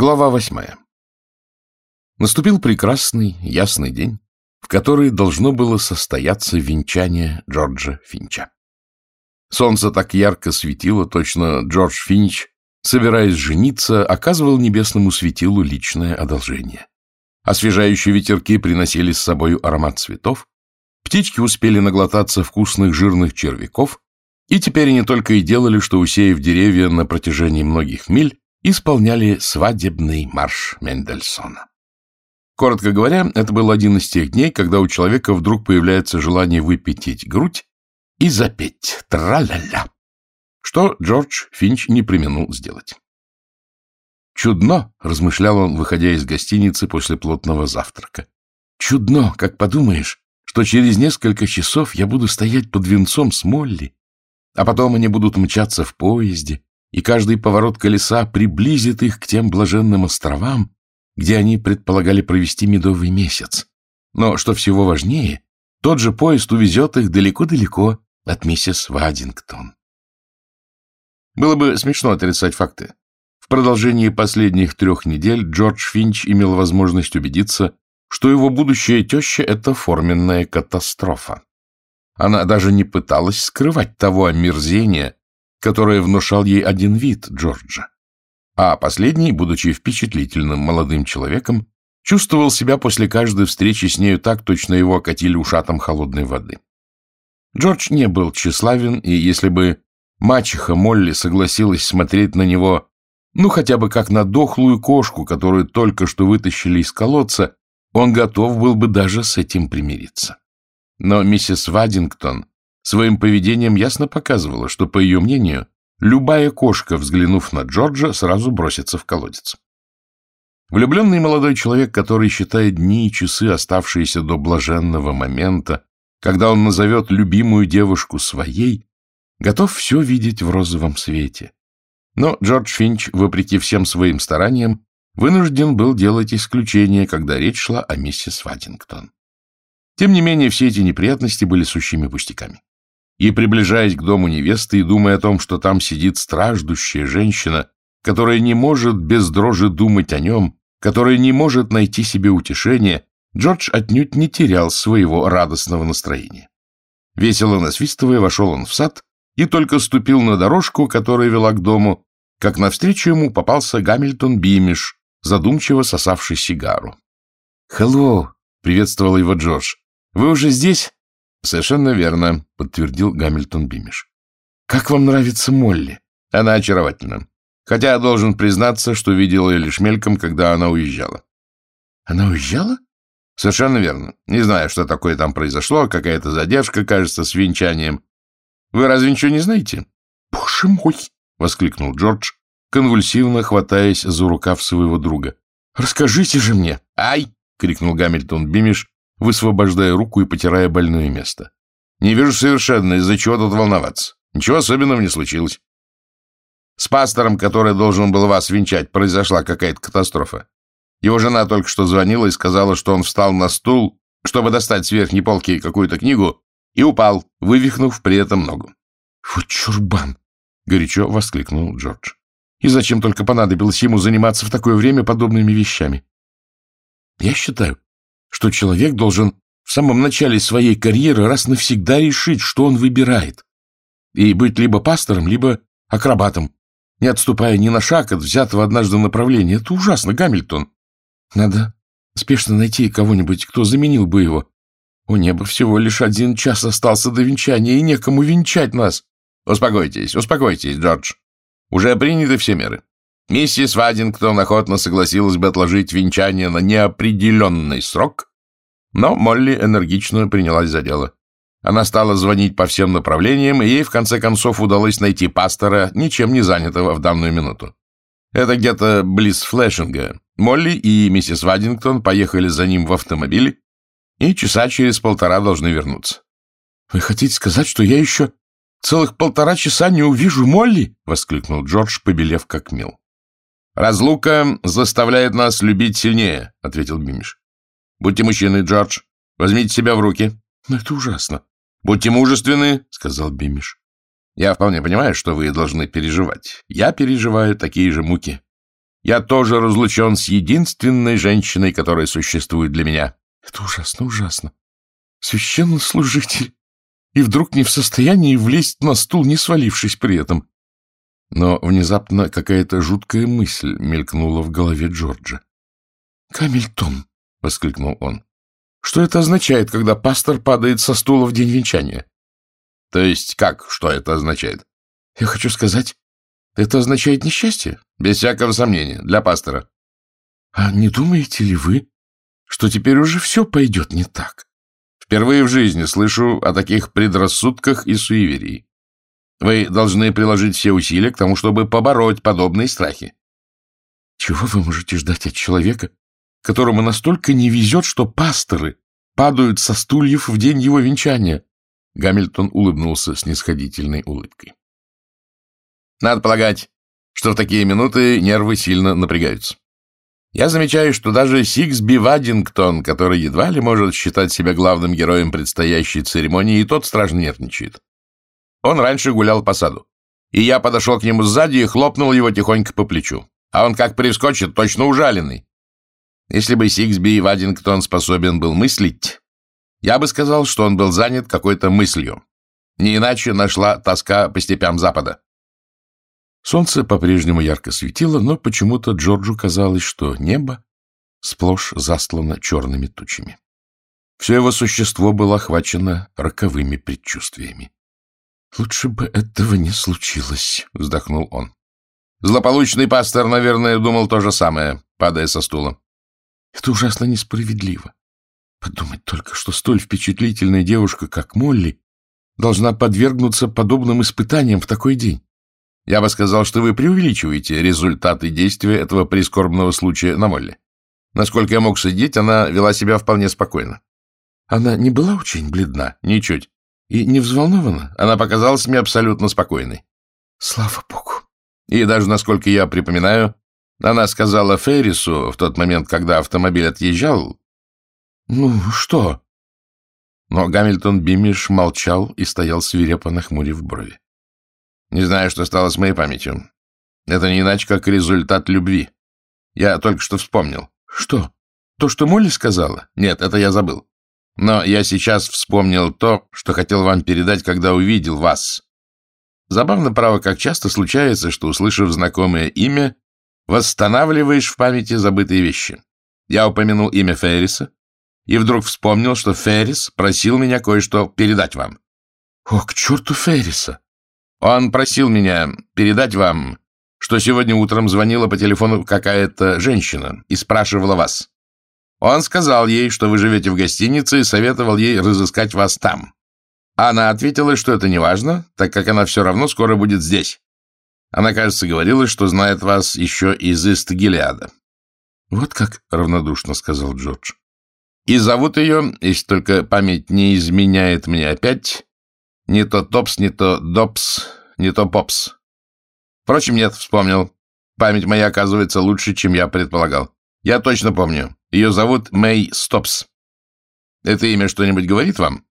Глава восьмая. Наступил прекрасный, ясный день, в который должно было состояться венчание Джорджа Финча. Солнце так ярко светило, точно Джордж Финч, собираясь жениться, оказывал небесному светилу личное одолжение. Освежающие ветерки приносили с собой аромат цветов, птички успели наглотаться вкусных жирных червяков, и теперь они только и делали, что, усеяв деревья на протяжении многих миль, исполняли свадебный марш Мендельсона. Коротко говоря, это был один из тех дней, когда у человека вдруг появляется желание выпятить грудь и запеть «Тра-ля-ля», что Джордж Финч не применул сделать. «Чудно», — размышлял он, выходя из гостиницы после плотного завтрака. «Чудно, как подумаешь, что через несколько часов я буду стоять под венцом с Молли, а потом они будут мчаться в поезде, и каждый поворот колеса приблизит их к тем блаженным островам, где они предполагали провести медовый месяц. Но, что всего важнее, тот же поезд увезет их далеко-далеко от миссис Вадингтон. Было бы смешно отрицать факты. В продолжении последних трех недель Джордж Финч имел возможность убедиться, что его будущая теща — это форменная катастрофа. Она даже не пыталась скрывать того омерзения, которое внушал ей один вид Джорджа. А последний, будучи впечатлительным молодым человеком, чувствовал себя после каждой встречи с нею так, точно его окатили ушатом холодной воды. Джордж не был тщеславен, и если бы мачеха Молли согласилась смотреть на него, ну, хотя бы как на дохлую кошку, которую только что вытащили из колодца, он готов был бы даже с этим примириться. Но миссис Вадингтон своим поведением ясно показывала, что, по ее мнению, любая кошка, взглянув на Джорджа, сразу бросится в колодец. Влюбленный молодой человек, который считает дни и часы, оставшиеся до блаженного момента, когда он назовет любимую девушку своей, готов все видеть в розовом свете. Но Джордж Финч, вопреки всем своим стараниям, вынужден был делать исключение, когда речь шла о миссис Вадингтон. Тем не менее, все эти неприятности были сущими пустяками и, приближаясь к дому невесты и думая о том, что там сидит страждущая женщина, которая не может без дрожи думать о нем, которая не может найти себе утешения, Джордж отнюдь не терял своего радостного настроения. Весело насвистывая, вошел он в сад и только ступил на дорожку, которая вела к дому, как навстречу ему попался Гамильтон Бимиш, задумчиво сосавший сигару. «Хеллоу!» — приветствовал его Джордж. «Вы уже здесь?» — Совершенно верно, — подтвердил Гамильтон Бимиш. — Как вам нравится Молли? Она очаровательна. Хотя я должен признаться, что видел ее лишь мельком, когда она уезжала. — Она уезжала? — Совершенно верно. Не знаю, что такое там произошло, какая-то задержка, кажется, с венчанием. Вы разве ничего не знаете? — Боже мой! — воскликнул Джордж, конвульсивно хватаясь за рукав своего друга. — Расскажите же мне! — Ай! — крикнул Гамильтон Бимиш, высвобождая руку и потирая больное место. «Не вижу совершенно, из-за чего тут волноваться. Ничего особенного не случилось. С пастором, который должен был вас венчать, произошла какая-то катастрофа. Его жена только что звонила и сказала, что он встал на стул, чтобы достать с верхней полки какую-то книгу, и упал, вывихнув при этом ногу. «Вот чурбан!» — горячо воскликнул Джордж. «И зачем только понадобилось ему заниматься в такое время подобными вещами?» «Я считаю, что человек должен в самом начале своей карьеры раз навсегда решить, что он выбирает, и быть либо пастором, либо акробатом, не отступая ни на шаг от взятого однажды направления. Это ужасно, Гамильтон. Надо спешно найти кого-нибудь, кто заменил бы его. О небо, всего лишь один час остался до венчания, и некому венчать нас. Успокойтесь, успокойтесь, Джордж. Уже приняты все меры. Миссис Вадингтон охотно согласилась бы отложить венчание на неопределенный срок, но Молли энергично принялась за дело. Она стала звонить по всем направлениям, и ей в конце концов удалось найти пастора, ничем не занятого в данную минуту. Это где-то близ Флешинга. Молли и миссис Вадингтон поехали за ним в автомобиле, и часа через полтора должны вернуться. — Вы хотите сказать, что я еще целых полтора часа не увижу Молли? — воскликнул Джордж, побелев как мел. «Разлука заставляет нас любить сильнее», — ответил Бимиш. «Будьте мужчиной, Джордж. Возьмите себя в руки». «Но это ужасно». «Будьте мужественны», — сказал Бимиш. «Я вполне понимаю, что вы должны переживать. Я переживаю такие же муки. Я тоже разлучен с единственной женщиной, которая существует для меня. Это ужасно, ужасно. Священнослужитель. И вдруг не в состоянии влезть на стул, не свалившись при этом. Но внезапно какая-то жуткая мысль мелькнула в голове Джорджа. «Камильтон!» — воскликнул он. «Что это означает, когда пастор падает со стула в день венчания?» «То есть как? Что это означает?» «Я хочу сказать, это означает несчастье?» «Без всякого сомнения, для пастора». «А не думаете ли вы, что теперь уже все пойдет не так?» «Впервые в жизни слышу о таких предрассудках и суеверии. Вы должны приложить все усилия к тому, чтобы побороть подобные страхи». «Чего вы можете ждать от человека, которому настолько не везет, что пасторы падают со стульев в день его венчания?» Гамильтон улыбнулся с нисходительной улыбкой. Надо полагать, что в такие минуты нервы сильно напрягаются. Я замечаю, что даже Сиксби Вадингтон, который едва ли может считать себя главным героем предстоящей церемонии, и тот страшно нервничает. Он раньше гулял по саду, и я подошел к нему сзади и хлопнул его тихонько по плечу. А он как привскочит, точно ужаленный. Если бы Сиксби Вадингтон способен был мыслить, я бы сказал, что он был занят какой-то мыслью. Не иначе нашла тоска по степям Запада. Солнце по-прежнему ярко светило, но почему-то Джорджу казалось, что небо сплошь застлано черными тучами. Все его существо было охвачено роковыми предчувствиями. «Лучше бы этого не случилось», — вздохнул он. Злополучный пастор, наверное, думал то же самое, падая со стула. «Это ужасно несправедливо. Подумать только, что столь впечатлительная девушка, как Молли, должна подвергнуться подобным испытаниям в такой день. Я бы сказал, что вы преувеличиваете результаты действия этого прискорбного случая на Молле. Насколько я мог судить, она вела себя вполне спокойно. Она не была очень бледна? Ничуть. И не взволнована? Она показалась мне абсолютно спокойной. Слава богу. И даже, насколько я припоминаю, она сказала Феррису в тот момент, когда автомобиль отъезжал... Ну, что? Но Гамильтон Бимиш молчал и стоял свирепо нахмурив брови. Не знаю, что стало с моей памятью. Это не иначе, как результат любви. Я только что вспомнил. Что? То, что Молли сказала? Нет, это я забыл. Но я сейчас вспомнил то, что хотел вам передать, когда увидел вас. Забавно, право, как часто случается, что, услышав знакомое имя, восстанавливаешь в памяти забытые вещи. Я упомянул имя Ферриса и вдруг вспомнил, что Феррис просил меня кое-что передать вам. — О, к черту Ферриса! Он просил меня передать вам, что сегодня утром звонила по телефону какая-то женщина и спрашивала вас. Он сказал ей, что вы живете в гостинице, и советовал ей разыскать вас там. Она ответила, что это не важно, так как она все равно скоро будет здесь. Она, кажется, говорила, что знает вас еще из Ист-Гилеада. — Вот как, — равнодушно сказал Джордж. — И зовут ее, если только память не изменяет мне опять, не то Топс, не то Допс, не то Попс. Впрочем, нет, вспомнил. Память моя, оказывается, лучше, чем я предполагал. Я точно помню. Ее зовут Мэй Стопс. Это имя что-нибудь говорит вам?